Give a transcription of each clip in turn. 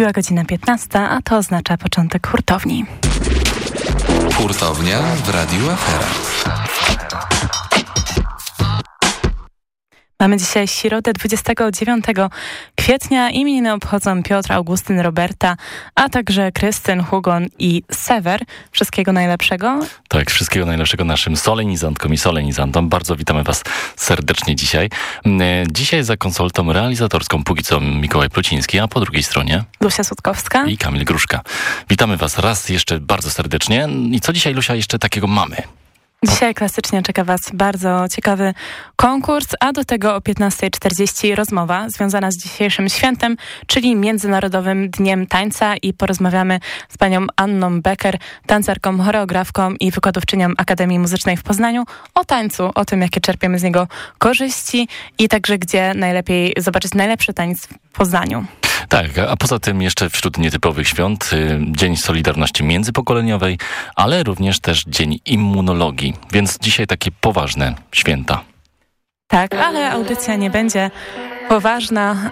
Wbiła godzina 15, a to oznacza początek hurtowni. Hurtownia w Radiu Afera. Mamy dzisiaj środę 29 kwietnia. Imieniny obchodzą Piotr, Augustyn, Roberta, a także Krystyn, Hugon i Sewer. Wszystkiego najlepszego. Tak, wszystkiego najlepszego naszym solenizantkom i solenizantom. Bardzo witamy Was serdecznie dzisiaj. Mm, e, dzisiaj za konsoltą realizatorską póki co Mikołaj Plociński, a po drugiej stronie Lucia Sutkowska i Kamil Gruszka. Witamy Was raz jeszcze bardzo serdecznie. I co dzisiaj, Lucia, jeszcze takiego mamy? Dzisiaj klasycznie czeka Was bardzo ciekawy konkurs, a do tego o 15.40 rozmowa związana z dzisiejszym świętem, czyli Międzynarodowym Dniem Tańca i porozmawiamy z panią Anną Becker, tancerką, choreografką i wykładowczynią Akademii Muzycznej w Poznaniu o tańcu, o tym, jakie czerpiemy z niego korzyści i także gdzie najlepiej zobaczyć najlepszy tańc Poznaniu. Tak, a poza tym jeszcze wśród nietypowych świąt y, Dzień Solidarności Międzypokoleniowej, ale również też Dzień Immunologii, więc dzisiaj takie poważne święta. Tak, ale audycja nie będzie poważna.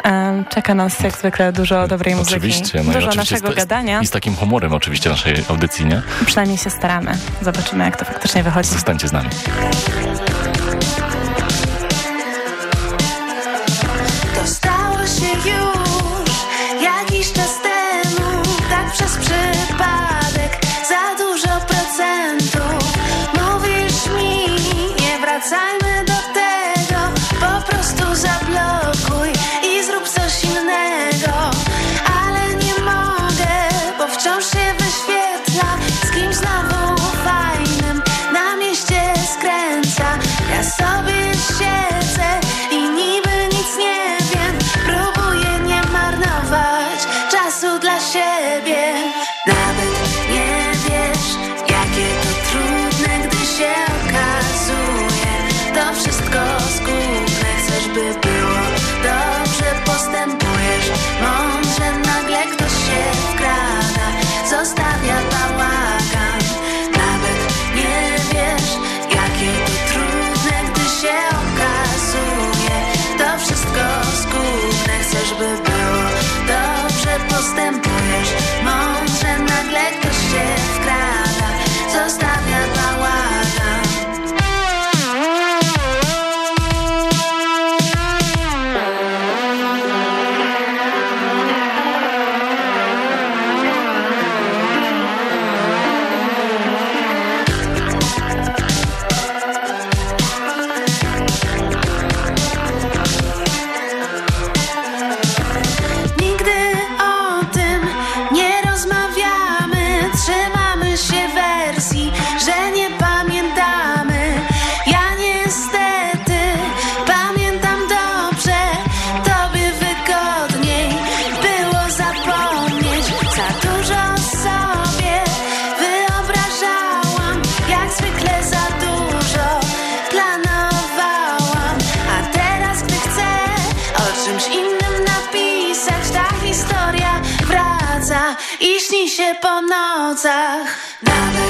Czeka nas jak zwykle dużo dobrej muzyki. Oczywiście. No dużo oczywiście naszego z, gadania. I z takim humorem oczywiście naszej audycji, nie? Przynajmniej się staramy. Zobaczymy, jak to faktycznie wychodzi. Zostańcie z nami. Po nocach. Nawet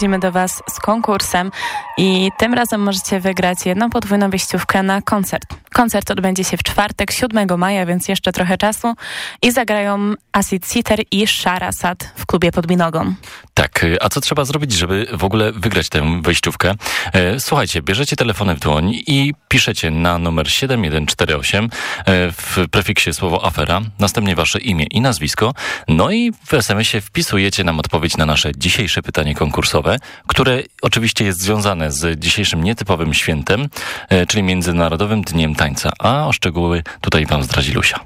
Przychodzimy do Was z konkursem i tym razem możecie wygrać jedną podwójną wyjściówkę na koncert Koncert odbędzie się w czwartek, 7 maja, więc jeszcze trochę czasu i zagrają Acid Sitter i Sharasat w klubie pod Binogą. Tak, a co trzeba zrobić, żeby w ogóle wygrać tę wejściówkę? E, słuchajcie, bierzecie telefony w dłoń i piszecie na numer 7148 e, w prefiksie słowo afera, następnie wasze imię i nazwisko, no i w SMS-ie wpisujecie nam odpowiedź na nasze dzisiejsze pytanie konkursowe, które oczywiście jest związane z dzisiejszym nietypowym świętem, e, czyli Międzynarodowym Dniem Tańca, a o szczegóły tutaj wam zdradzi Lusia.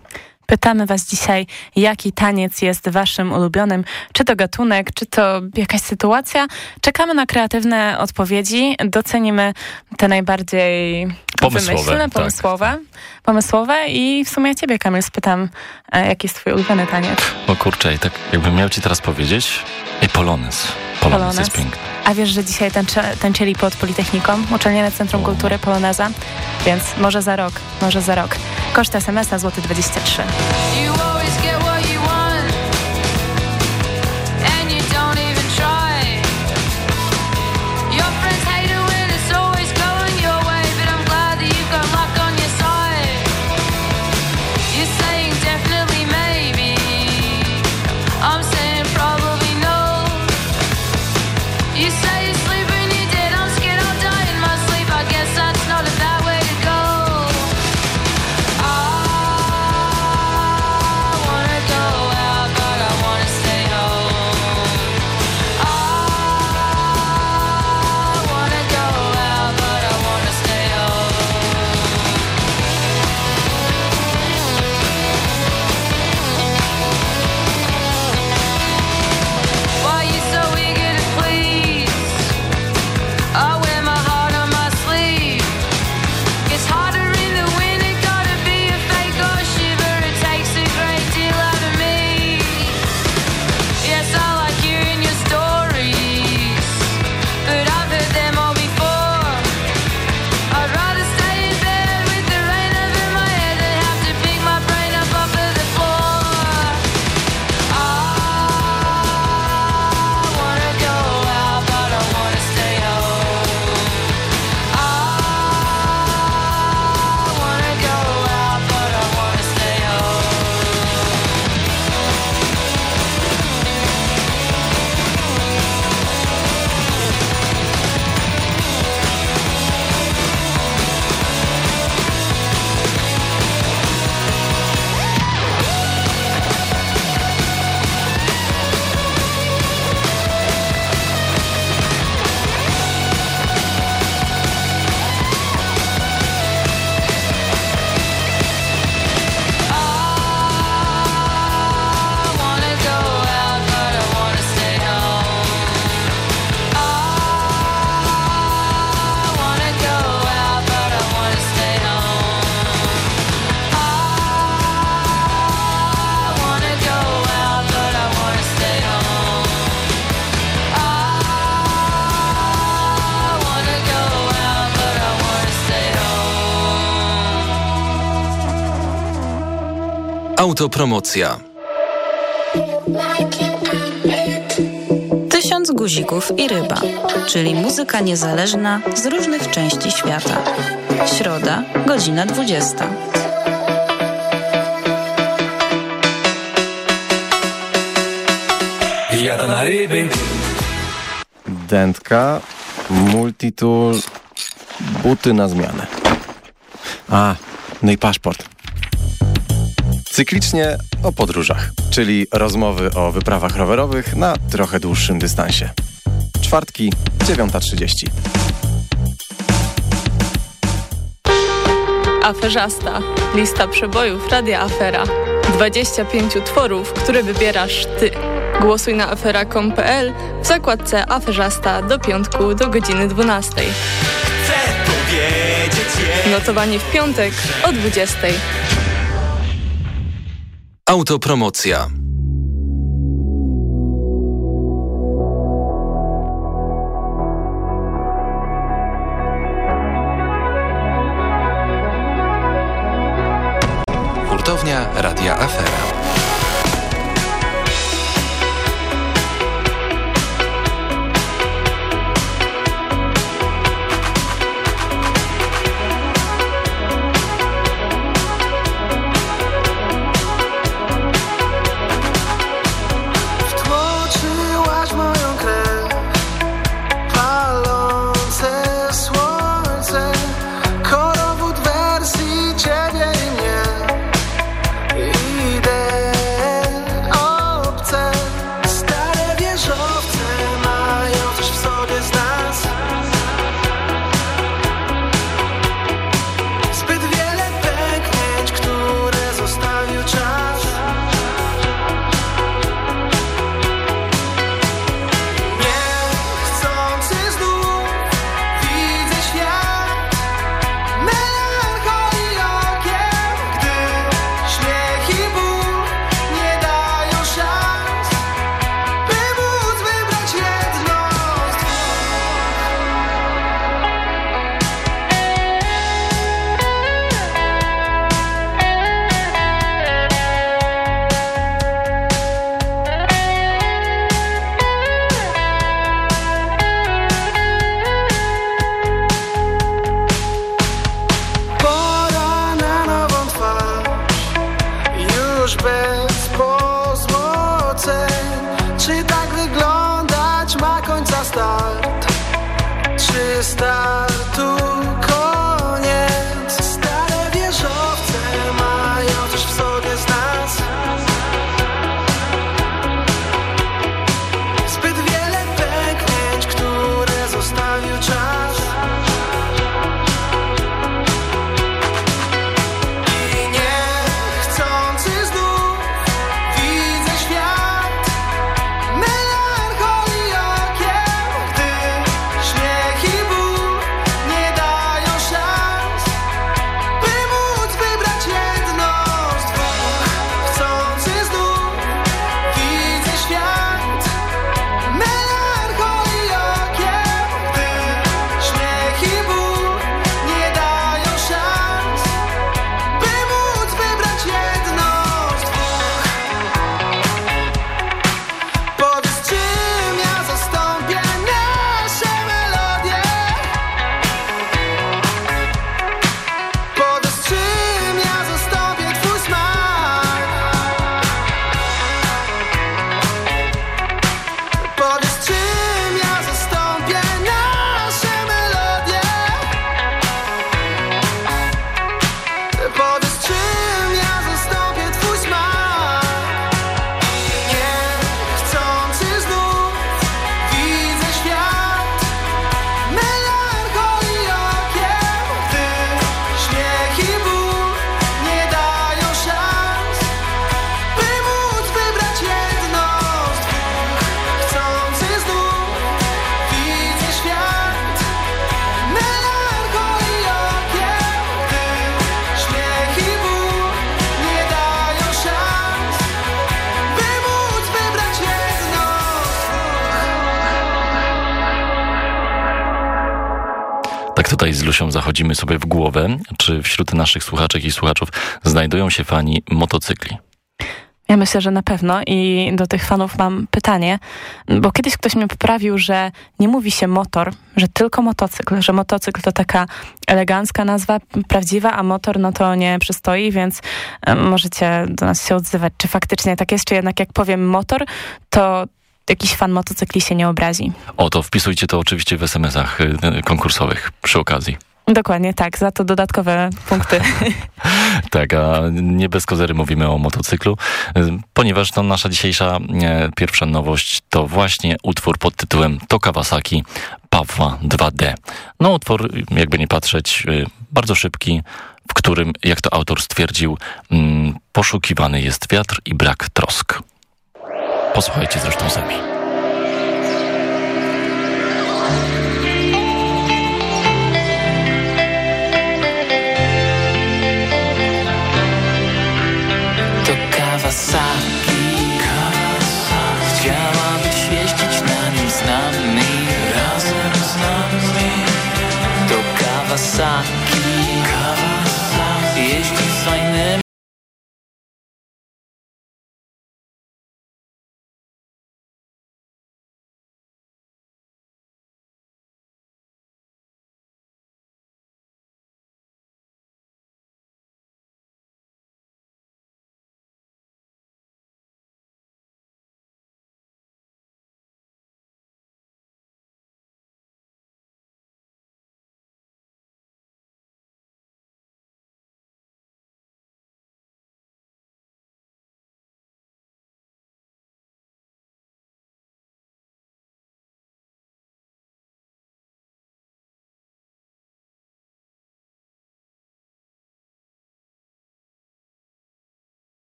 Pytamy Was dzisiaj, jaki taniec jest Waszym ulubionym, czy to gatunek, czy to jakaś sytuacja. Czekamy na kreatywne odpowiedzi, docenimy te najbardziej pomysłowe, wymyślne, pomysłowe, tak. pomysłowe i w sumie ja Ciebie, Kamil, spytam, e, jaki jest Twój ulubiony taniec? O kurczę, tak jakbym miał Ci teraz powiedzieć, i Polonez. Polonez, Polonez. jest piękny. A wiesz, że dzisiaj tańczy, tańczyli pod Politechniką, Uczelniane Centrum o. Kultury Poloneza? Więc może za rok, może za rok. Koszt SMS-a złoty 23. Autopromocja. Tysiąc guzików i ryba, czyli muzyka niezależna z różnych części świata. Środa, godzina 20. Jada na ryby. Dętka, multitool, buty na zmianę. A, no i paszport. Cyklicznie o podróżach, czyli rozmowy o wyprawach rowerowych na trochę dłuższym dystansie. Czwartki, 9.30. Aferzasta. Lista przebojów Radia Afera. 25 tworów, które wybierasz Ty. Głosuj na afera.com.pl w zakładce Aferzasta do piątku do godziny 12. Chcę powiedzieć Notowanie w piątek o 20. Autopromocja. Hurtownia Radia Afera. Tutaj z Lusią zachodzimy sobie w głowę, czy wśród naszych słuchaczek i słuchaczów znajdują się fani motocykli. Ja myślę, że na pewno i do tych fanów mam pytanie, bo kiedyś ktoś mnie poprawił, że nie mówi się motor, że tylko motocykl, że motocykl to taka elegancka nazwa, prawdziwa, a motor no to nie przystoi, więc możecie do nas się odzywać, czy faktycznie tak jest, czy jednak jak powiem motor, to jakiś fan motocykli się nie obrazi. O, to wpisujcie to oczywiście w SMS-ach y, y, konkursowych przy okazji. Dokładnie tak, za to dodatkowe punkty. Tak, a nie bez kozery mówimy o motocyklu, y, ponieważ to nasza dzisiejsza e, pierwsza nowość to właśnie utwór pod tytułem To Kawasaki Pawła 2D. No utwór, jakby nie patrzeć, bardzo szybki, w którym, jak to autor stwierdził, mm, poszukiwany jest wiatr i brak trosk. Posłuchajcie zresztą sami. To Kawasaki Chciałaby świeścić na nim z nami Razem z nami To Kawasaki Jeździ fajnymi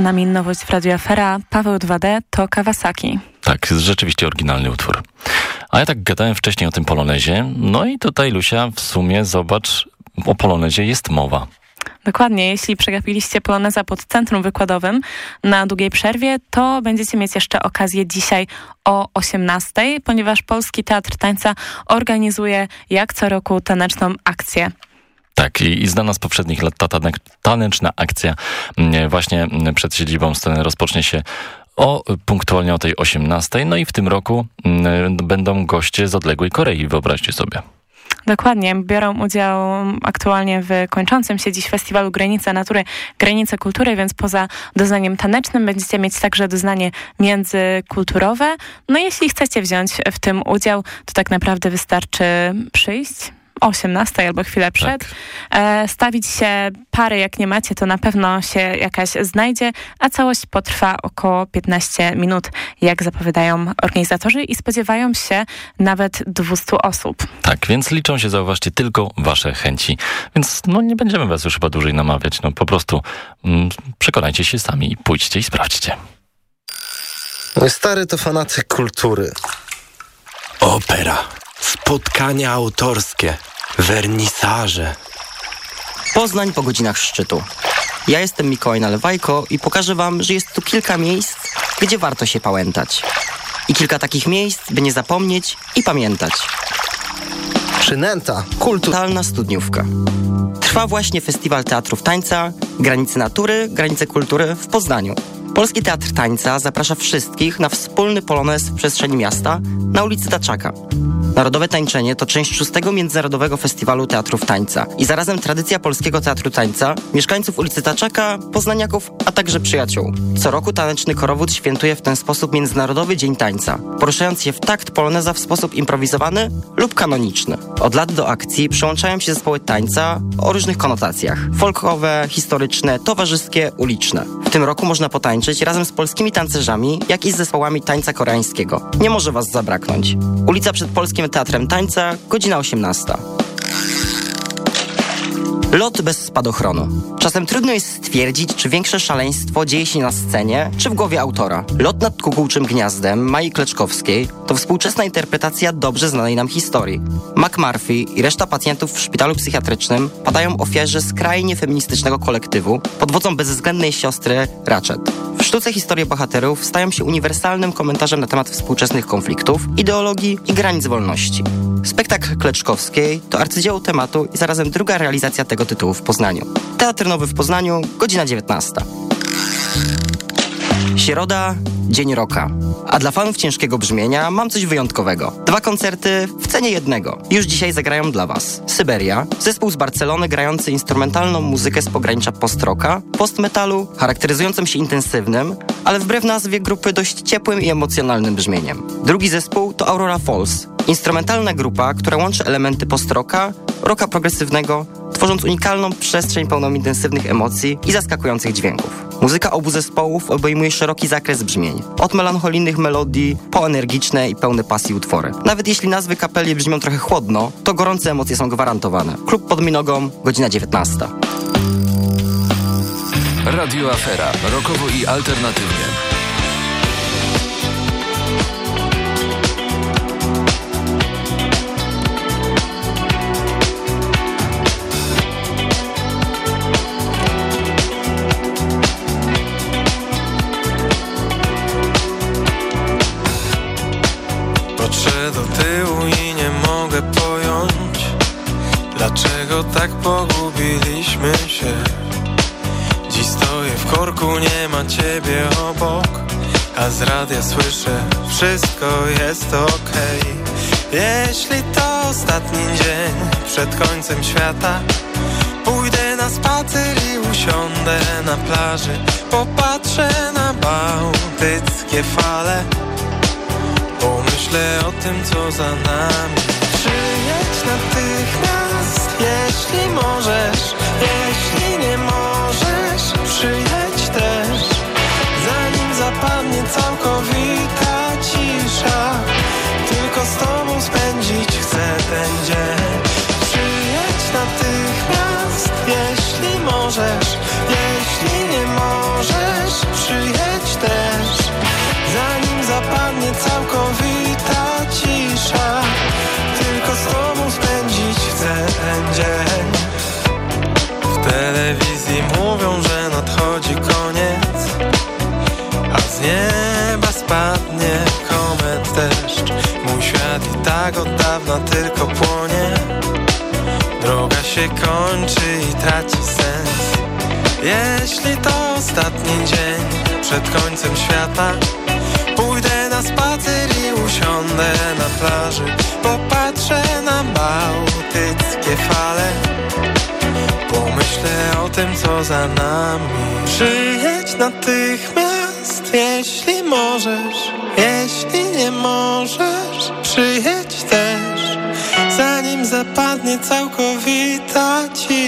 Za nami nowość w Radio Afera. Paweł 2D to Kawasaki. Tak, rzeczywiście oryginalny utwór. A ja tak gadałem wcześniej o tym polonezie, no i tutaj Lusia w sumie zobacz, o polonezie jest mowa. Dokładnie, jeśli przegapiliście poloneza pod centrum wykładowym na długiej przerwie, to będziecie mieć jeszcze okazję dzisiaj o 18, ponieważ Polski Teatr Tańca organizuje jak co roku taneczną akcję. Tak, i, i znana z poprzednich lat ta taneczna akcja mm, właśnie mm, przed siedzibą sceny rozpocznie się o punktualnie o tej 18. No i w tym roku mm, będą goście z odległej Korei, wyobraźcie sobie. Dokładnie, biorą udział aktualnie w kończącym się dziś festiwalu Granice Natury, Granice Kultury, więc poza doznaniem tanecznym będziecie mieć także doznanie międzykulturowe. No jeśli chcecie wziąć w tym udział, to tak naprawdę wystarczy przyjść, o 18 albo chwilę przed. E, stawić się pary, jak nie macie, to na pewno się jakaś znajdzie, a całość potrwa około 15 minut, jak zapowiadają organizatorzy i spodziewają się nawet 200 osób. Tak, więc liczą się, zauważcie, tylko wasze chęci. Więc no nie będziemy was już chyba dłużej namawiać. No po prostu mm, przekonajcie się sami, pójdźcie i sprawdźcie. Mój stary to fanatyk kultury. Opera, spotkania autorskie, wernisaże. Poznań po godzinach szczytu. Ja jestem Mikołaj Nalewajko i pokażę wam, że jest tu kilka miejsc, gdzie warto się pałętać. I kilka takich miejsc, by nie zapomnieć i pamiętać. Przynęta, kultu. Totalna studniówka. Trwa właśnie Festiwal Teatrów Tańca, Granice Natury, Granice Kultury w Poznaniu. Polski Teatr Tańca zaprasza wszystkich na wspólny polonez w przestrzeni miasta na ulicy Taczaka. Narodowe tańczenie to część szóstego Międzynarodowego Festiwalu Teatrów Tańca i zarazem tradycja Polskiego Teatru Tańca, mieszkańców ulicy Taczaka, poznaniaków, a także przyjaciół. Co roku taneczny korowód świętuje w ten sposób Międzynarodowy Dzień Tańca, poruszając się w takt poloneza w sposób improwizowany lub kanoniczny. Od lat do akcji przyłączają się zespoły tańca o różnych konotacjach. Folkowe, historyczne, towarzyskie, uliczne. W tym roku można potańczyć razem z polskimi tancerzami, jak i z zespołami tańca koreańskiego. Nie może was zabraknąć. Ulica przed Polskim Teatrem Tańca, godzina 18. Lot bez spadochronu. Czasem trudno jest stwierdzić, czy większe szaleństwo dzieje się na scenie, czy w głowie autora. Lot nad kukułczym gniazdem Mai Kleczkowskiej to współczesna interpretacja dobrze znanej nam historii. McMurphy i reszta pacjentów w szpitalu psychiatrycznym padają ofierze skrajnie feministycznego kolektywu pod wodzą bezwzględnej siostry Ratchet. W sztuce historie bohaterów stają się uniwersalnym komentarzem na temat współczesnych konfliktów, ideologii i granic wolności. Spektakl Kleczkowskiej to arcydzieło tematu i zarazem druga realizacja tego tytułu w Poznaniu. Teatr Nowy w Poznaniu, godzina 19. Środa, dzień roka. A dla fanów ciężkiego brzmienia mam coś wyjątkowego. Dwa koncerty w cenie jednego. Już dzisiaj zagrają dla Was. Syberia, zespół z Barcelony grający instrumentalną muzykę z pogranicza post-rocka, post-metalu, charakteryzującym się intensywnym, ale wbrew nazwie grupy dość ciepłym i emocjonalnym brzmieniem. Drugi zespół to Aurora Falls, instrumentalna grupa, która łączy elementy post-rocka, rocka progresywnego, tworząc unikalną przestrzeń pełną intensywnych emocji i zaskakujących dźwięków. Muzyka obu zespołów obejmuje szeroki zakres brzmień. Od melancholijnych melodii po energiczne i pełne pasji utwory. Nawet jeśli nazwy kapeli brzmią trochę chłodno, to gorące emocje są gwarantowane. Klub pod Minogą, godzina 19. Radio Afera. Rokowo i alternatywnie. Patrzę do tyłu i nie mogę pojąć Dlaczego tak pogubiliśmy się. Dziś stoję w korku, nie ma ciebie obok A z radia słyszę, wszystko jest okej. Jeśli to ostatni dzień przed końcem świata Pójdę na spacer i usiądę na plaży Popatrzę na bałtyckie fale Pomyślę o tym, co za nami. Przyjedź natychmiast, jeśli możesz Jeśli nie możesz, przyjedź też. Zanim zapadnie całkowita cisza Tylko z tobą spędzić chcę ten dzień. Przyjedź natychmiast, jeśli możesz, kończy i traci sens. Jeśli to ostatni dzień przed końcem świata Pójdę na spacer i usiądę na plaży. Popatrzę na bałtyckie fale. Pomyślę o tym, co za nami. Przyjedź natychmiast, jeśli możesz. Jeśli nie możesz, przyjedź też. Zanim zapadnie całkowita cisza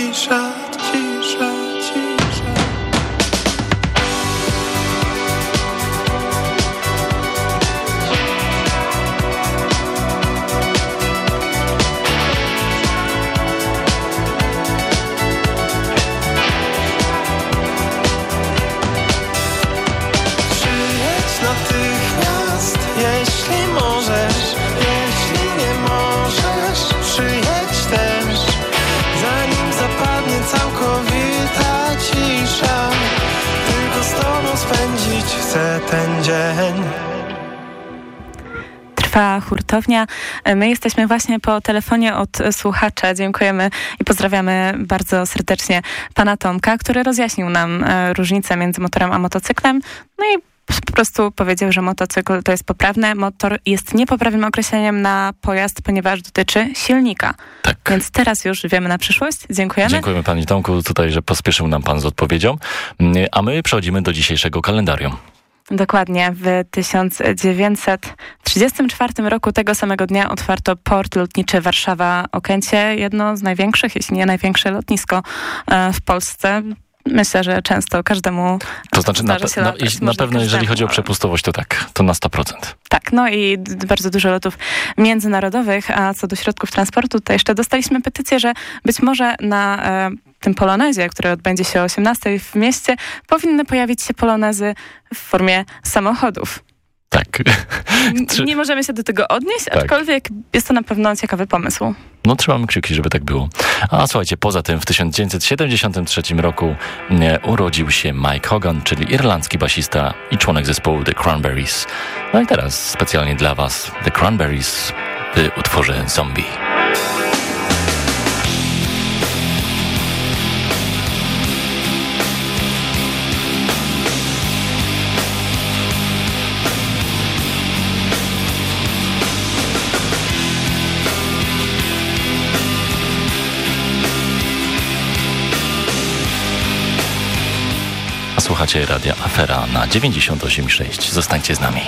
My jesteśmy właśnie po telefonie od słuchacza. Dziękujemy i pozdrawiamy bardzo serdecznie pana Tomka, który rozjaśnił nam e, różnicę między motorem a motocyklem. No i po prostu powiedział, że motocykl to jest poprawne. Motor jest niepoprawnym określeniem na pojazd, ponieważ dotyczy silnika. Tak. Więc teraz już wiemy na przyszłość. Dziękujemy. Dziękujemy panie Tomku tutaj, że pospieszył nam pan z odpowiedzią. Mm, A my przechodzimy do dzisiejszego kalendarium. Dokładnie. W 1934 roku tego samego dnia otwarto port lotniczy Warszawa-Okęcie. Jedno z największych, jeśli nie największe lotnisko e, w Polsce. Myślę, że często każdemu To znaczy, na, pe- na, na pewno jeżeli chodzi o przepustowość, to tak, to na 100%. Tak, no i bardzo dużo lotów międzynarodowych, a co do środków transportu, to jeszcze dostaliśmy petycję, że być może na e, tym polonezie, który odbędzie się o 18 w mieście, powinny pojawić się polonezy w formie samochodów. Tak. Nie możemy się do tego odnieść, Tak. aczkolwiek jest to na pewno ciekawy pomysł. No trzymamy kciuki, żeby tak było. A słuchajcie, poza tym w 1973 roku urodził się Mike Hogan, czyli irlandzki basista i członek zespołu The Cranberries. No i teraz specjalnie dla was The Cranberries w utworze Zombie. Słuchacie Radia Afera na 98,6. Zostańcie z nami.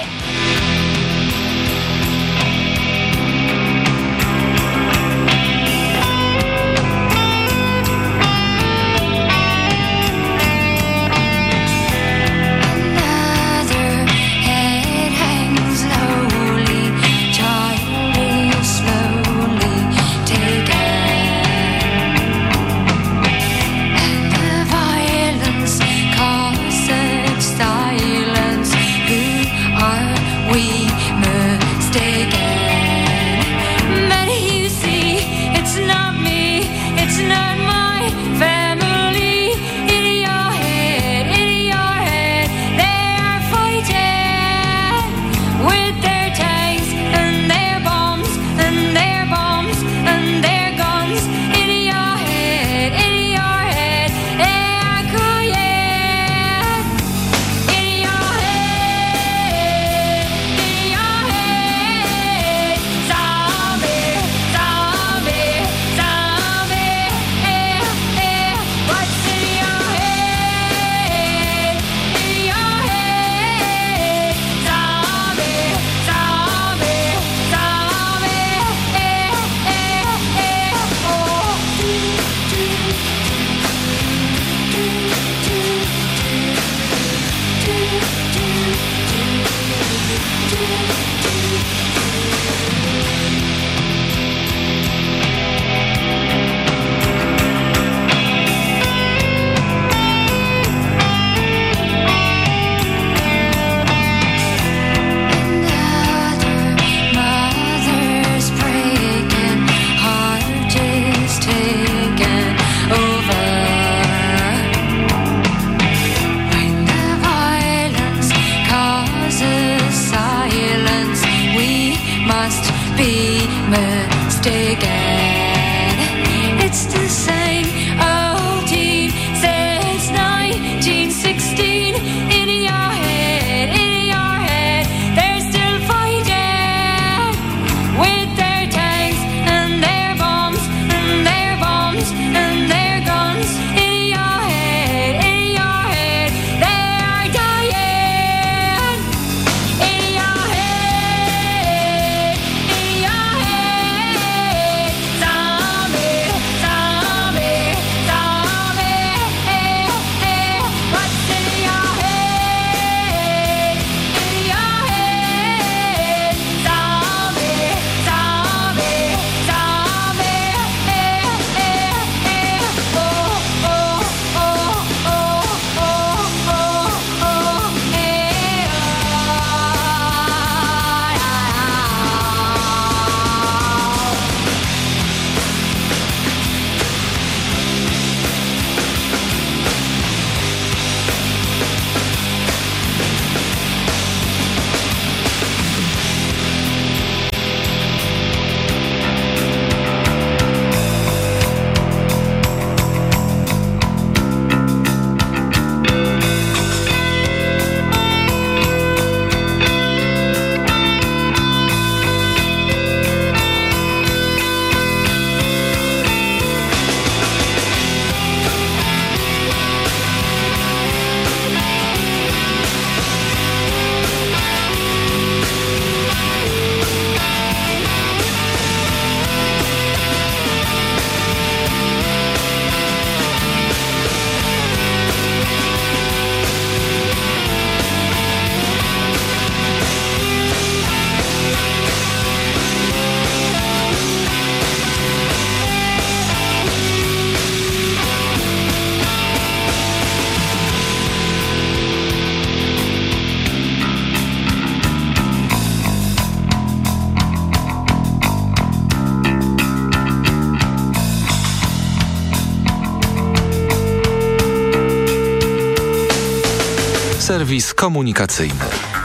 Serwis komunikacyjny.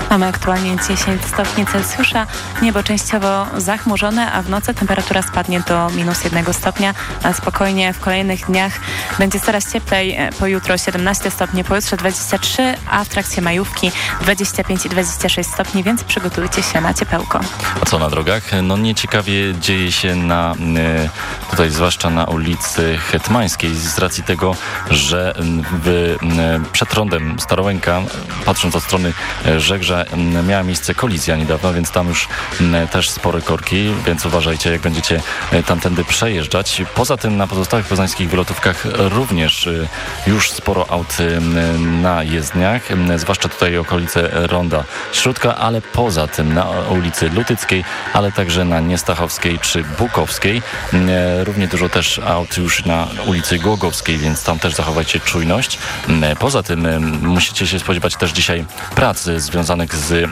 Mamy aktualnie 10 stopni Celsjusza, niebo częściowo zachmurzone, a w nocy temperatura spadnie do minus 1 stopnia. A spokojnie w kolejnych dniach będzie coraz cieplej. Pojutro 17 stopni, pojutrze 23, a w trakcie majówki 25 i 26 stopni, więc przygotujcie się na ciepełko. A co na drogach? No nieciekawie dzieje się na, y, tutaj zwłaszcza na ulicy Hetmańskiej z racji tego, że w, przed rondem Starołęka, patrząc od strony Żegrza, miała miejsce kolizja niedawno, więc tam już też spore korki, więc uważajcie, jak będziecie y, tamtędy przejeżdżać. Poza tym na pozostałych poznańskich wylotówkach również y, już sporo aut y, na jezdniach, zwłaszcza tutaj okolice Ronda Śródka, ale poza tym na ulicy Lutyckiej, ale także na Niestachowskiej czy Bukowskiej. Równie dużo też aut już na ulicy Głogowskiej, więc tam też zachowajcie czujność. E, Poza tym e, musicie się spodziewać też dzisiaj prac związanych z e,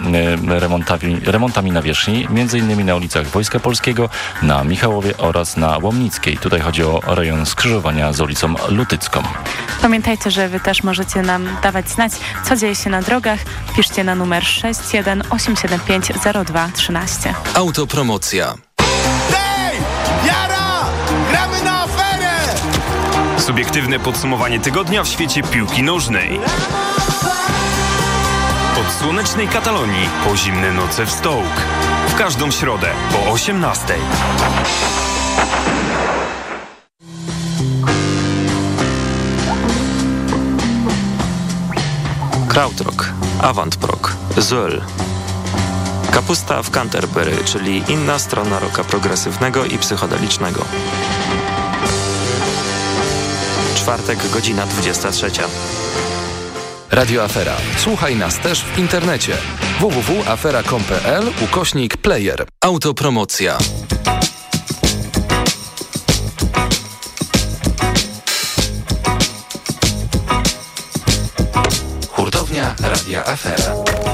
remontami, remontami nawierzchni, między innymi na ulicach Wojska Polskiego, na Michałowie oraz na Łomnickiej. Tutaj chodzi o rejon skrzyżowania z ulicą Lutycką. Pamiętajcie, że wy też możecie nam dawać znać, co dzieje się na drogach. Piszcie na numer 618750213. Autopromocja. Subiektywne podsumowanie tygodnia w świecie piłki nożnej. Od słonecznej Katalonii po zimne noce w Stołk. W każdą środę po 18. Krautrock, Avantprog, Zöll. Kapusta w Canterbury, czyli inna strona roka progresywnego i psychodelicznego. Czwartek, godzina 23. Radio Afera. Słuchaj nas też w internecie. www.afera.com.pl ukośnik player. Autopromocja. Hurtownia Radia Afera.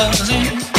lovely.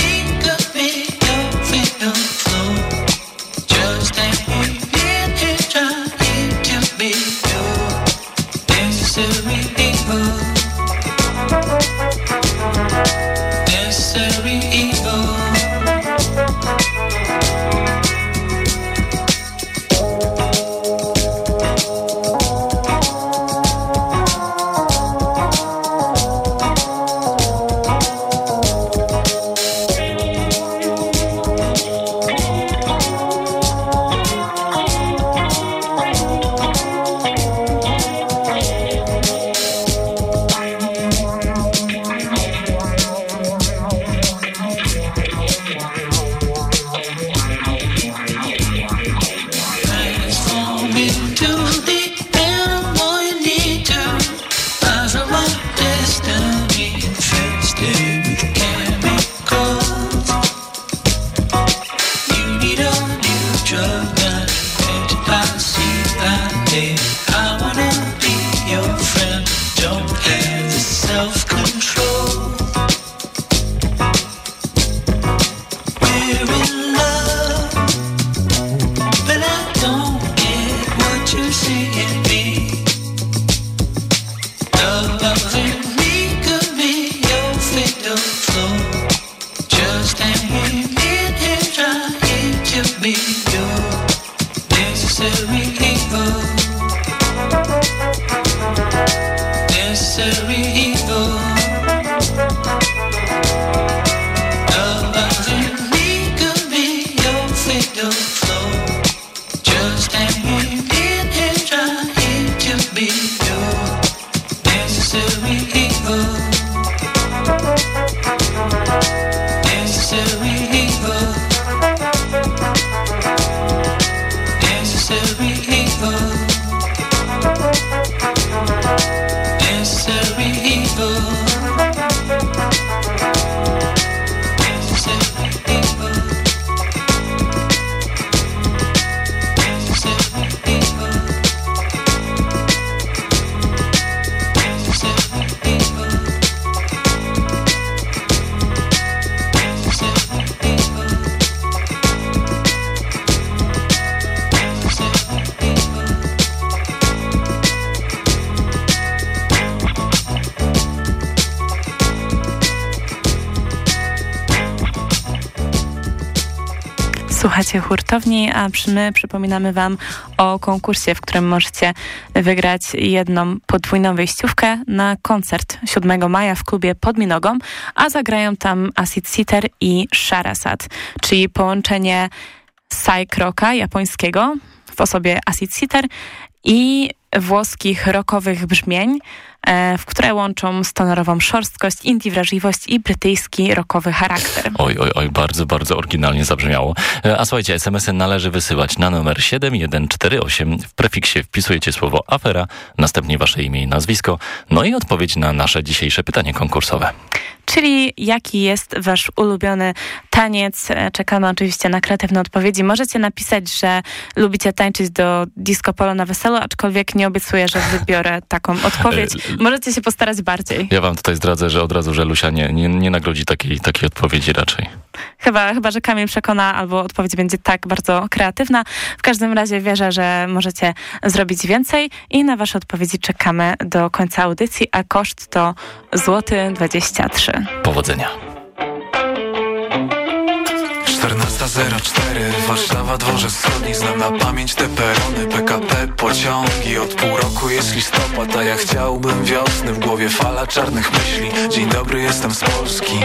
Hurtowni, a my przypominamy Wam o konkursie, w którym możecie wygrać jedną podwójną wejściówkę na koncert 7 maja w klubie pod Minogą, a zagrają tam Acid Sitter i Sharasat, czyli połączenie psych japońskiego w osobie Acid Sitter i włoskich rockowych brzmień, w które łączą stonerową szorstkość, indie wrażliwość i brytyjski rockowy charakter. Oj, oj, oj, bardzo, bardzo oryginalnie zabrzmiało. E, A słuchajcie, SMS-y należy wysyłać na numer 7148. W prefiksie wpisujecie słowo afera, następnie wasze imię i nazwisko, no i odpowiedź na nasze dzisiejsze pytanie konkursowe. czyli jaki jest wasz ulubiony taniec. E, Czekamy oczywiście na kreatywne odpowiedzi. Możecie napisać, że lubicie tańczyć do disco polo na weselu, aczkolwiek nie obiecuję, że wybiorę taką odpowiedź. Możecie się postarać bardziej. Ja wam tutaj zdradzę, że od razu, że Lusia nie, nie, nie nagrodzi takiej, takiej odpowiedzi raczej. Chyba, chyba, że Kamil przekona, albo odpowiedź będzie tak bardzo kreatywna. W każdym razie wierzę, że możecie zrobić więcej i na wasze odpowiedzi czekamy do końca audycji, a koszt to złoty 23. Powodzenia. 14.04 Warszawa, dworzec wschodni Znam na pamięć te perony. PKP, pociągi Od pół roku jest listopad A ja chciałbym wiosny. W głowie fala czarnych myśli. Dzień dobry, jestem z Polski.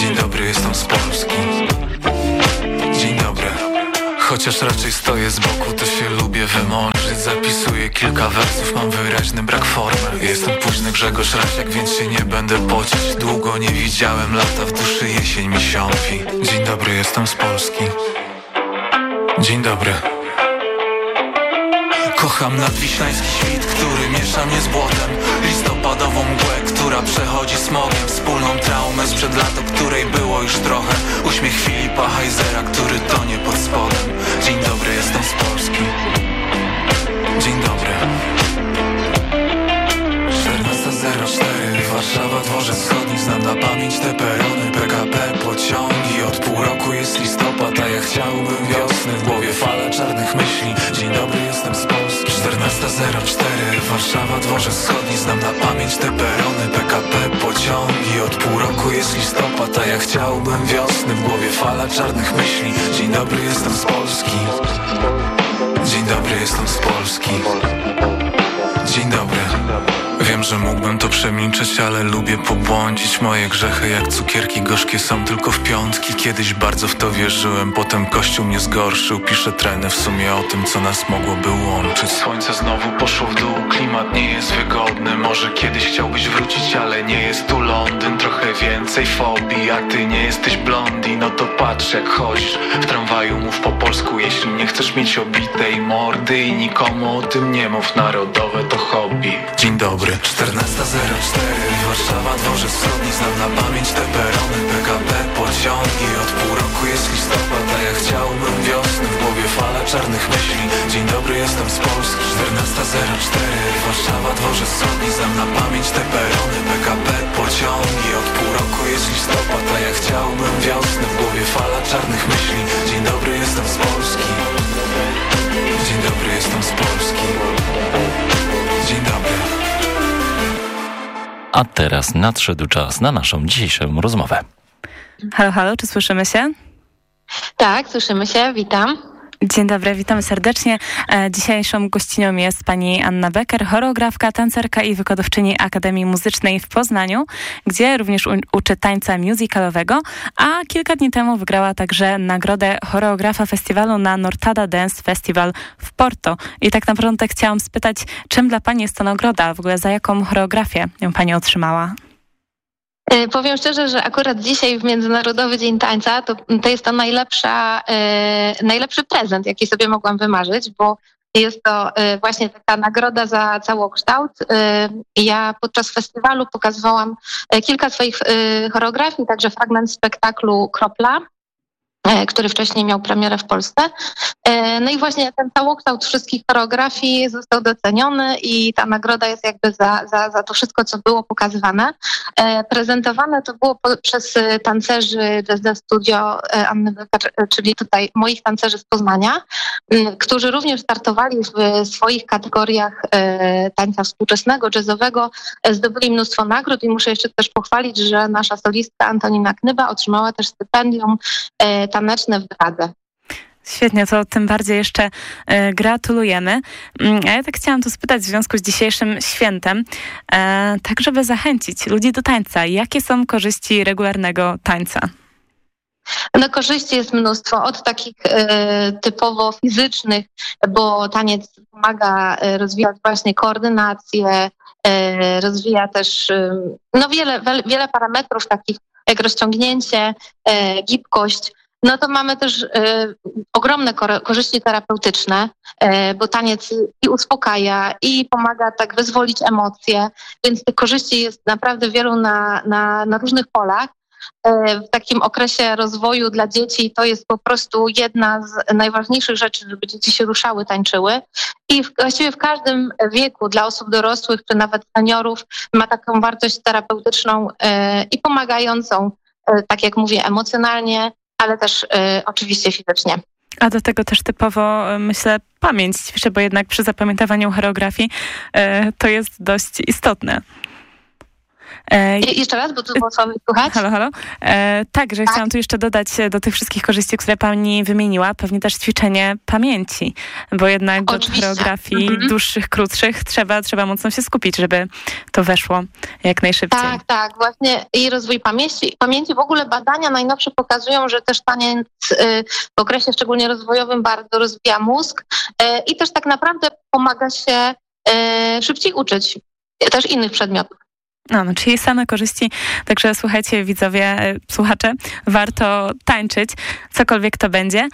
Dzień dobry, jestem z Polski Chociaż raczej stoję z boku, to się lubię wymądrzyć Zapisuję kilka wersów, mam wyraźny brak formy. Jestem późny Grzegorz Rasiak, więc się nie będę pocić Długo nie widziałem lata, w duszy jesień mi siąpi. Dzień dobry, jestem z Polski. Dzień dobry. Kocham nadwiślański świt, który miesza mnie z błotem Listopadową mgłę, która przechodzi smogiem Wspólną traumę sprzed lat, o której było już trochę. Uśmiech Filipa Heizera, który tonie pod spodem. Dzień dobry, jestem z Polski. Dzień dobry. 14.04 Warszawa, dworzec wschodni Znam na pamięć te perony PKP, pociągi. Od pół roku jest listopad, a ja chciałbym wiosny. W głowie fala czarnych myśli. Dzień dobry, jestem z Polski 14.04 Warszawa, dworzec wschodni Znam na pamięć te perony PKP, pociągi. Od pół roku jest listopad, a ja chciałbym wiosny. W głowie fala czarnych myśli. Dzień dobry, jestem z Polski. Dzień dobry, jestem z Polski. Dzień dobry Wiem, że mógłbym to przemilczeć, ale lubię pobłądzić. Moje grzechy jak cukierki gorzkie są tylko w piątki. Kiedyś bardzo w to wierzyłem, potem kościół mnie zgorszył. Piszę treny w sumie o tym, co nas mogłoby łączyć. Słońce znowu poszło w dół, klimat nie jest wygodny. Może kiedyś chciałbyś wrócić, ale nie jest tu Londyn. Trochę więcej fobii, a ty nie jesteś blondi. No to patrz jak chodzisz, w tramwaju mów po polsku. Jeśli nie chcesz mieć obitej mordy i nikomu o tym nie mów Narodowe to hobby. Dzień dobry 14.04 Warszawa, dworzec wschodni Znam na pamięć te perony. PKP, pociągi Od pół roku jest listopad A ja chciałbym wiosny. W głowie fala czarnych myśli. Dzień dobry, jestem z Polski. 14.04 Warszawa, dworzec wschodni Znam na pamięć te perony. PKP, pociągi Od pół roku jest listopad A ja chciałbym wiosny. W głowie fala czarnych myśli. Dzień dobry, jestem z Polski. Dzień dobry, jestem z Polski. Dzień dobry A teraz nadszedł czas na naszą dzisiejszą rozmowę. Halo, halo, czy słyszymy się? Tak, słyszymy się, witam. Dzień dobry, witamy serdecznie. E, Dzisiejszą gościnią jest pani Anna Becker, choreografka, tancerka i wykładowczyni Akademii Muzycznej w Poznaniu, gdzie również uczy tańca musicalowego, a kilka dni temu wygrała także nagrodę choreografa festiwalu na Nortada Dance Festival w Porto. I tak naprawdę chciałam spytać, czym dla pani jest ta nagroda, w ogóle za jaką choreografię ją pani otrzymała? E, Powiem szczerze, że akurat dzisiaj w Międzynarodowy Dzień Tańca to, to jest to najlepsza, e, najlepszy prezent, jaki sobie mogłam wymarzyć, bo jest to e, właśnie taka nagroda za całokształt. Ja podczas festiwalu pokazywałam kilka swoich choreografii, także fragment spektaklu Kropla, który wcześniej miał premierę w Polsce. E, No i właśnie ten całokształt wszystkich choreografii został doceniony i ta nagroda jest jakby za, za, za to wszystko, co było pokazywane. E, Prezentowane to było przez e, tancerzy Jazz Dance Studio e, Anny e, czyli tutaj moich tancerzy z Poznania, którzy również startowali w swoich kategoriach e, tańca współczesnego, jazzowego, e, zdobyli mnóstwo nagród i muszę jeszcze też pochwalić, że nasza solistka Antonina Knyba otrzymała też stypendium e, taneczne w. Świetnie, to tym bardziej jeszcze e, gratulujemy. Mm, A ja tak chciałam tu spytać w związku z dzisiejszym świętem, e, tak żeby zachęcić ludzi do tańca. Jakie są korzyści regularnego tańca? No korzyści jest mnóstwo, od takich e, typowo fizycznych, bo taniec pomaga rozwijać właśnie koordynację, rozwija też no wiele, wiele, parametrów takich jak rozciągnięcie, gibkość. No to mamy też e, ogromne kor- korzyści terapeutyczne, e, bo taniec i uspokaja, i pomaga tak wyzwolić emocje, więc tych korzyści jest naprawdę wielu na, na, na różnych polach. E, W takim okresie rozwoju dla dzieci to jest po prostu jedna z najważniejszych rzeczy, żeby dzieci się ruszały, tańczyły. I właściwie w każdym wieku dla osób dorosłych czy nawet seniorów ma taką wartość terapeutyczną e, i pomagającą, e, tak jak mówię, emocjonalnie, ale też e, oczywiście fizycznie. A do tego też typowo, e, myślę, pamięć bo jednak przy zapamiętywaniu choreografii e, to jest dość istotne. E, Je- jeszcze raz, bo tu było słabo słuchać. Halo, halo. E, tak, że chciałam tu jeszcze dodać e, do tych wszystkich korzyści, które pani wymieniła, pewnie też ćwiczenie pamięci, bo jednak do Oczywiście. choreografii Mhm. dłuższych, krótszych trzeba, trzeba mocno się skupić, żeby to weszło jak najszybciej. Tak, tak, właśnie i rozwój pamięci. Pamięci w ogóle badania najnowsze pokazują, że też taniec y, w okresie szczególnie rozwojowym bardzo rozwija mózg y, i też tak naprawdę pomaga się y, szybciej uczyć też innych przedmiotów. No, no, czyli same korzyści. Także słuchajcie, widzowie, e, słuchacze, warto tańczyć, cokolwiek to będzie.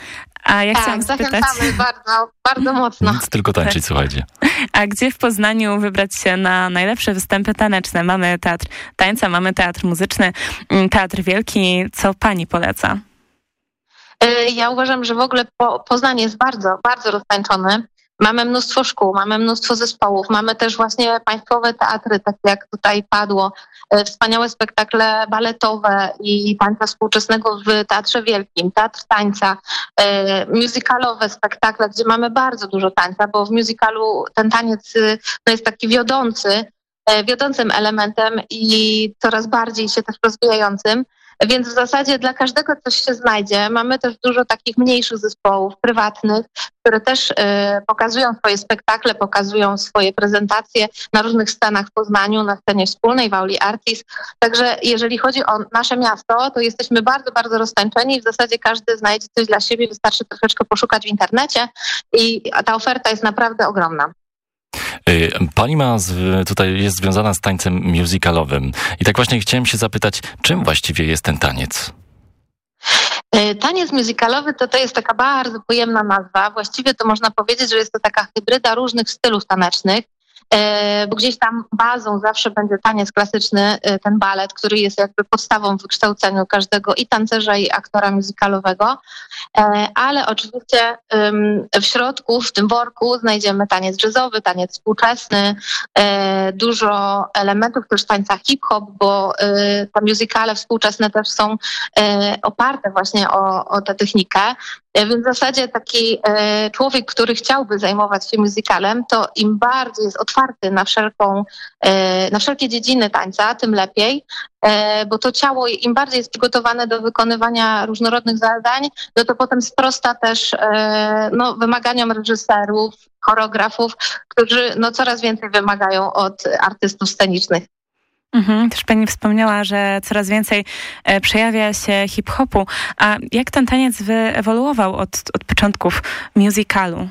A ja chciałam tak, spytać, zachęcamy bardzo, bardzo mocno. Nic tylko tańczyć, słuchajcie. a gdzie w Poznaniu wybrać się na najlepsze występy taneczne? Mamy teatr tańca, mamy teatr muzyczny, mm, teatr wielki. Co pani poleca? Y, Ja uważam, że w ogóle po, Poznań jest bardzo, bardzo roztańczony. Mamy mnóstwo szkół, mamy mnóstwo zespołów, mamy też właśnie państwowe teatry, tak jak tutaj padło, y, wspaniałe spektakle baletowe i tańca współczesnego w Teatrze Wielkim, teatr tańca, y, musicalowe spektakle, gdzie mamy bardzo dużo tańca, bo w musicalu ten taniec y, no, jest taki wiodący, y, wiodącym elementem i coraz bardziej się też rozwijającym. Więc w zasadzie dla każdego coś się znajdzie. Mamy też dużo takich mniejszych zespołów prywatnych, które też y, pokazują swoje spektakle, pokazują swoje prezentacje na różnych scenach w Poznaniu, na scenie wspólnej w Auli Artis. Także jeżeli chodzi o nasze miasto, to jesteśmy bardzo, bardzo roztańczeni i w zasadzie każdy znajdzie coś dla siebie, wystarczy troszeczkę poszukać w internecie i ta oferta jest naprawdę ogromna. Y, Pani ma z, tutaj jest związana z tańcem musicalowym. I tak właśnie chciałem się zapytać, czym właściwie jest ten taniec? E, Taniec muzykalowy to, to jest taka bardzo pojemna nazwa. Właściwie to można powiedzieć, że jest to taka hybryda różnych stylów tanecznych, bo gdzieś tam bazą zawsze będzie taniec klasyczny, e, ten balet, który jest jakby podstawą w wykształceniu każdego i tancerza, i aktora muzykalowego. E, Ale oczywiście w środku, w tym worku znajdziemy taniec jazzowy, taniec współczesny, e, dużo elementów też tańca hip-hop, bo e, te muzykale współczesne też są e, oparte właśnie o, o tę technikę. E, Więc w zasadzie taki e, człowiek, który chciałby zajmować się muzykalem, to im bardziej jest otwarty na wszelką, e, na wszelkie dziedziny tańca, tym lepiej, bo to ciało im bardziej jest przygotowane do wykonywania różnorodnych zadań, no to potem sprosta też no, wymaganiom reżyserów, choreografów, którzy no, coraz więcej wymagają od artystów scenicznych. Mhm, też pani wspomniała, że coraz więcej e, przejawia się hip-hopu. A jak ten taniec wyewoluował od, od początków musicalu?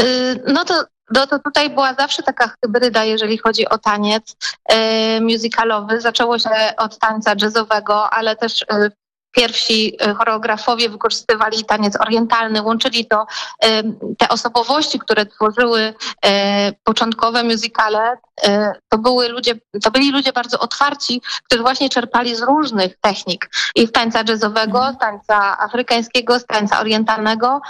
Y, No to, no to tutaj była zawsze taka hybryda, jeżeli chodzi o taniec y, musicalowy. Zaczęło się od tańca jazzowego, ale też y, pierwsi y, choreografowie wykorzystywali taniec orientalny, łączyli to, te osobowości, które tworzyły y, początkowe musicale, y, to były ludzie, to byli ludzie bardzo otwarci, którzy właśnie czerpali z różnych technik. I z tańca jazzowego, z tańca afrykańskiego, z tańca orientalnego,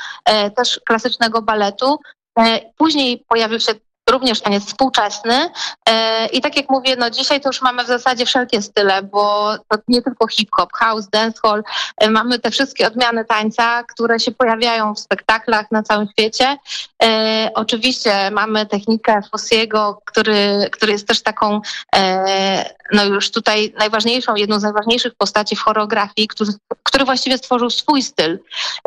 też klasycznego baletu. E, Później pojawił się również taniec współczesny E, i tak jak mówię, no dzisiaj to już mamy w zasadzie wszelkie style, bo to nie tylko hip-hop, house, dancehall, E, mamy te wszystkie odmiany tańca, które się pojawiają w spektaklach na całym świecie. E, Oczywiście mamy technikę Fossiego, który, który jest też taką, no już tutaj najważniejszą, jedną z najważniejszych postaci w choreografii, który, który właściwie stworzył swój styl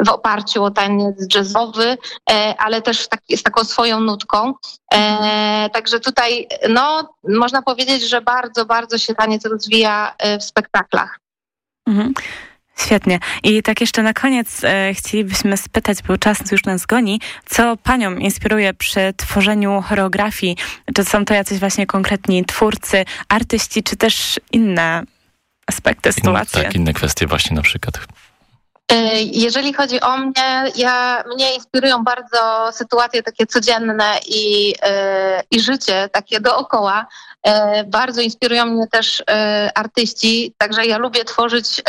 w oparciu o taniec jazzowy, e, ale też taki, z taką swoją nutką. E, także tutaj, no, można powiedzieć, że bardzo, bardzo się taniec rozwija e, w spektaklach. Mhm. Świetnie. I tak jeszcze na koniec e, chcielibyśmy spytać, bo czas już nas goni, co panią inspiruje przy tworzeniu choreografii? Czy są to jacyś właśnie konkretni twórcy, artyści, czy też inne aspekty, sytuacje? Tak, inne kwestie właśnie na przykład. Y, Jeżeli chodzi o mnie, ja, mnie inspirują bardzo sytuacje takie codzienne i, y, i życie takie dookoła. Y, Bardzo inspirują mnie też y, artyści, także ja lubię tworzyć y,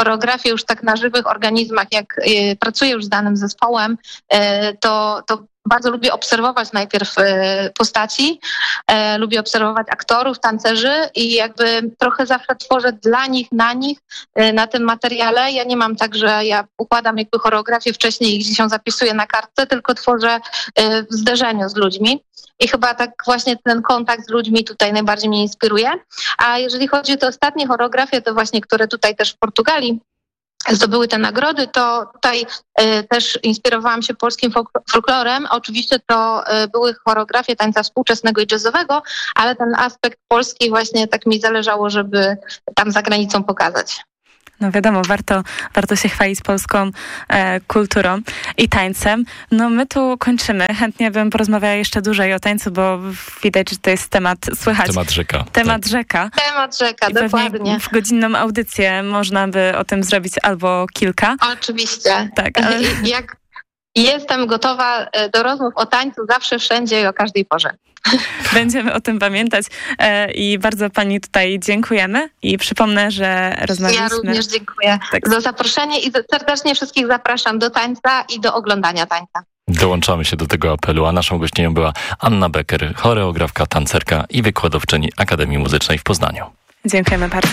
choreografię już tak na żywych organizmach. Jak pracuję już z danym zespołem, to, to bardzo lubię obserwować najpierw postaci, e, lubię obserwować aktorów, tancerzy i jakby trochę zawsze tworzę dla nich, na nich, na tym materiale. Ja nie mam tak, że ja układam jakby choreografię wcześniej i gdzieś ją zapisuję na kartce, tylko tworzę w zderzeniu z ludźmi. I chyba tak właśnie ten kontakt z ludźmi tutaj najbardziej mnie inspiruje. A jeżeli chodzi o te ostatnie choreografie, to właśnie, które tutaj też w Portugalii zdobyły te nagrody, to tutaj e, też inspirowałam się polskim folk- folklorem. Oczywiście to e, były choreografie tańca współczesnego i jazzowego, ale ten aspekt polski właśnie tak mi zależało, żeby tam za granicą pokazać. No wiadomo, warto, warto się chwalić polską e, kulturą i tańcem. No my tu kończymy. Chętnie bym porozmawiała jeszcze dłużej o tańcu, bo widać, że to jest temat, słychać. Temat rzeka. Temat rzeka. Temat rzeka, I dokładnie. w godzinną audycję można by o tym zrobić albo kilka. Oczywiście. Tak, ale Jak jestem gotowa e, do rozmów o tańcu zawsze, wszędzie i o każdej porze. będziemy o tym pamiętać e, i bardzo pani tutaj dziękujemy i przypomnę, że Ja rozmawialiśmy... również dziękuję Tak. za zaproszenie i serdecznie wszystkich zapraszam do tańca i do oglądania tańca. Dołączamy się do tego apelu, a naszą gościnią była Anna Becker, choreografka, tancerka i wykładowczyni Akademii Muzycznej w Poznaniu. Dziękujemy bardzo.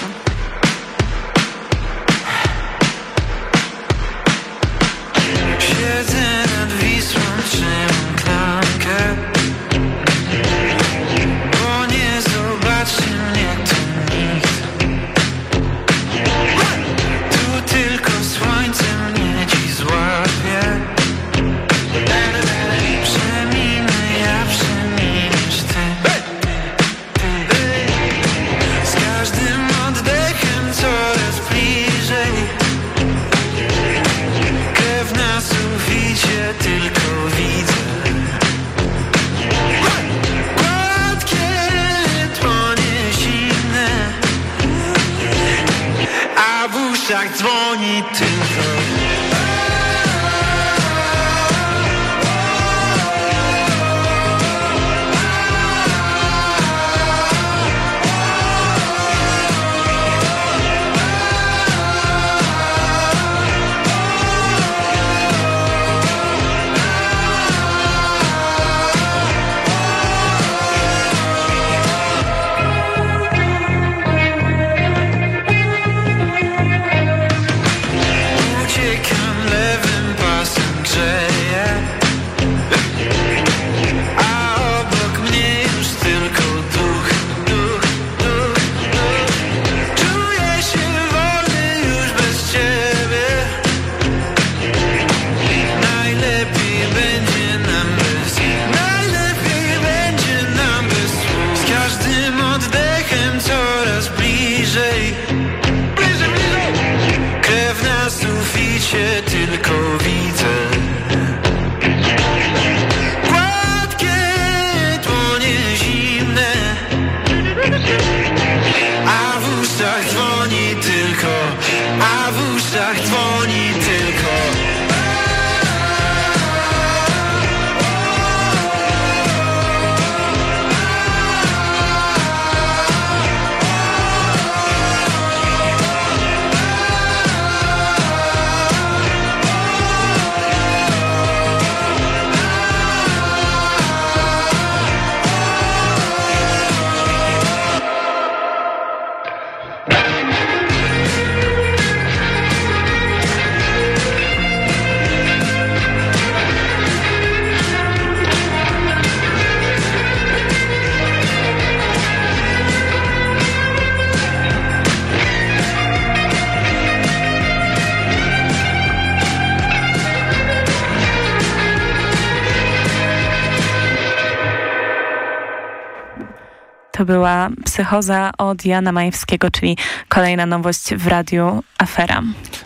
Była psychoza od Jana Majewskiego, czyli kolejna nowość w radiu Afera.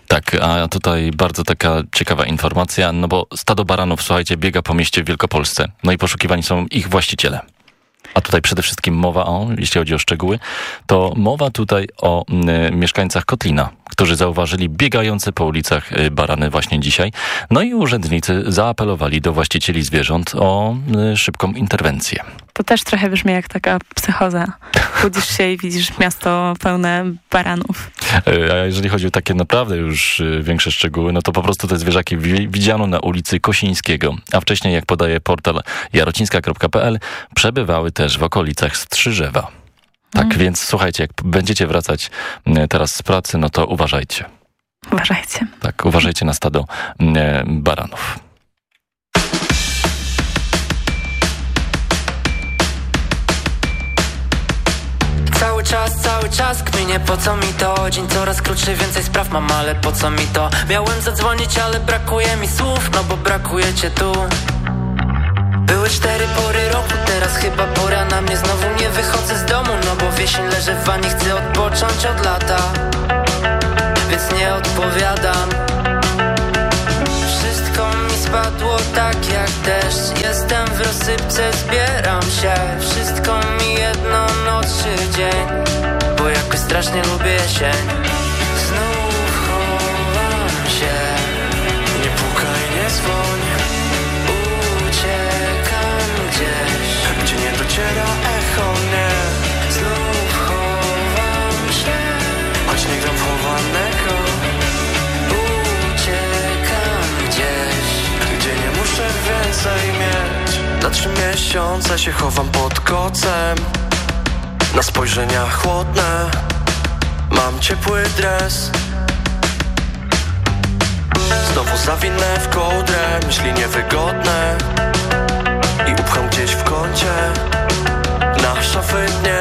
Tak, a tutaj bardzo taka ciekawa informacja, no bo stado baranów, słuchajcie, biega po mieście w Wielkopolsce. No i poszukiwani są ich właściciele. A tutaj przede wszystkim mowa o, jeśli chodzi o szczegóły, to mowa tutaj o mm, mieszkańcach Kotlina, którzy zauważyli biegające po ulicach y, barany właśnie dzisiaj. No i urzędnicy zaapelowali do właścicieli zwierząt o y, szybką interwencję. To też trochę brzmi jak taka psychoza. Budzisz się i widzisz miasto pełne baranów. E, A jeżeli chodzi o takie naprawdę już y, większe szczegóły, no to po prostu te zwierzaki wi- widziano na ulicy Kosińskiego, a wcześniej, jak podaje portal jarocińska.pl, przebywały też w okolicach Strzyżewa. Tak więc słuchajcie, jak będziecie wracać m, teraz z pracy, no to uważajcie. Uważajcie. Tak, uważajcie na stado m, e, baranów. Cały czas, cały czas kminie po co mi to Dzień coraz krótszy, więcej spraw mam, ale po co mi to Miałem zadzwonić, ale brakuje mi słów No bo brakuje cię tu Były cztery pory roku, teraz chyba pora na mnie. Znowu nie wychodzę z domu, no bo wiesień leżę w wanie Chcę odpocząć od lata Więc nie odpowiadam. Wszystko mi spadło tak jak deszcz. Jestem w rozsypce, zbieram się. Wszystko mi jedno noc czy dzień Bo jakoś strasznie lubię jesień trzy miesiące się chowam pod kocem. Na spojrzenia chłodne. Mam ciepły dres. Znowu zawinę w kołdrę Myśli niewygodne. I upcham gdzieś w kącie. Na szafy dnie.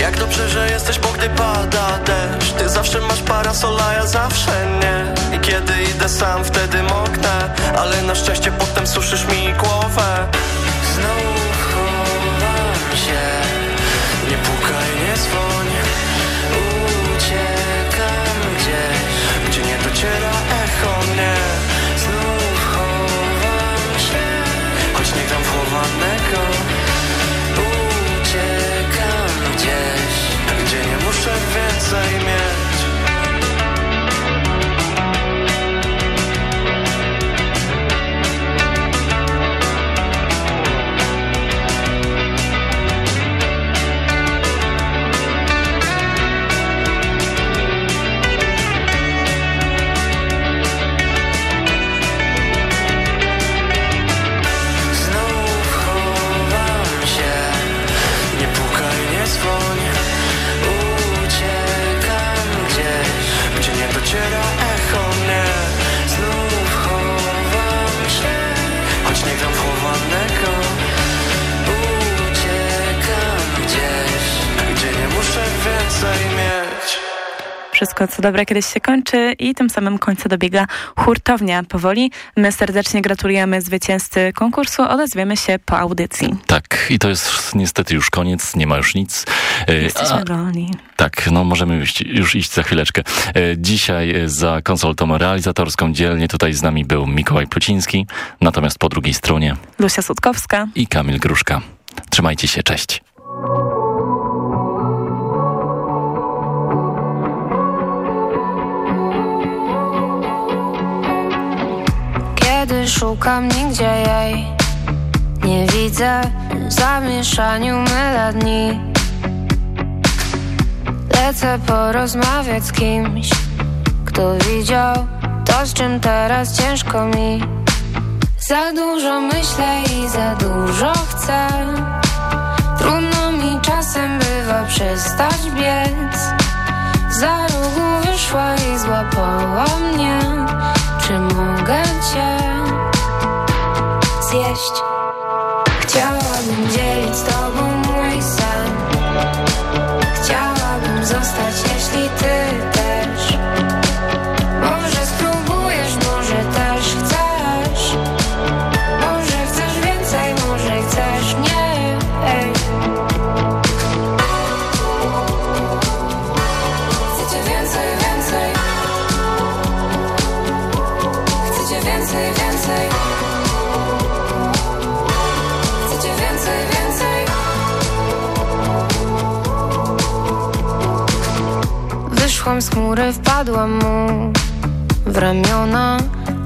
Jak dobrze, że jesteś, bo gdy pada deszcz Ty zawsze masz parasola, ja zawsze nie kiedy idę sam, wtedy moknę. Ale na szczęście potem suszysz mi głowę. Znów co dobre, kiedyś się kończy i tym samym końca dobiega hurtownia powoli. My serdecznie gratulujemy zwycięzcy konkursu. Odezwiemy się po audycji. Tak, i to jest niestety już koniec, nie ma już nic. E, Jesteśmy a- wolni. Tak, no możemy już, już iść za chwileczkę. E, Dzisiaj e, za konsoltą realizatorską dzielnie tutaj z nami był Mikołaj Pluciński, natomiast po drugiej stronie Lucia Sutkowska. i Kamil Gruszka. Trzymajcie się, cześć. Szukam nigdzie jej. Nie widzę w zamieszaniu mylę dni Lecę porozmawiać z kimś Kto widział to, z czym teraz ciężko mi. Za dużo myślę i za dużo chcę. Trudno mi czasem bywa przestać biec Spadłam z chmury, wpadłam mu w ramiona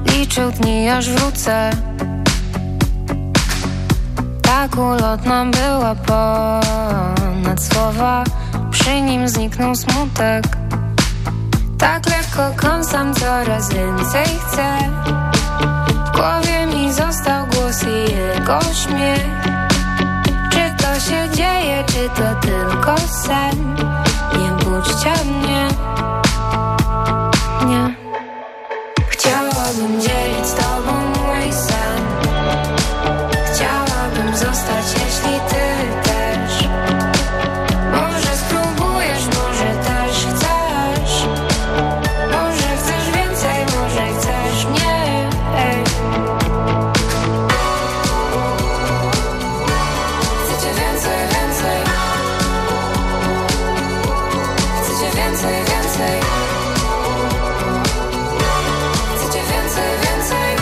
Liczył dni, aż wrócę. Tak ulotna była ponad słowa Przy nim zniknął smutek. Tak lekko kąsam, coraz więcej chcę. W głowie mi został głos i jego śmiech. Czy to się dzieje, czy to tylko sen? budźcie mnie. Nie.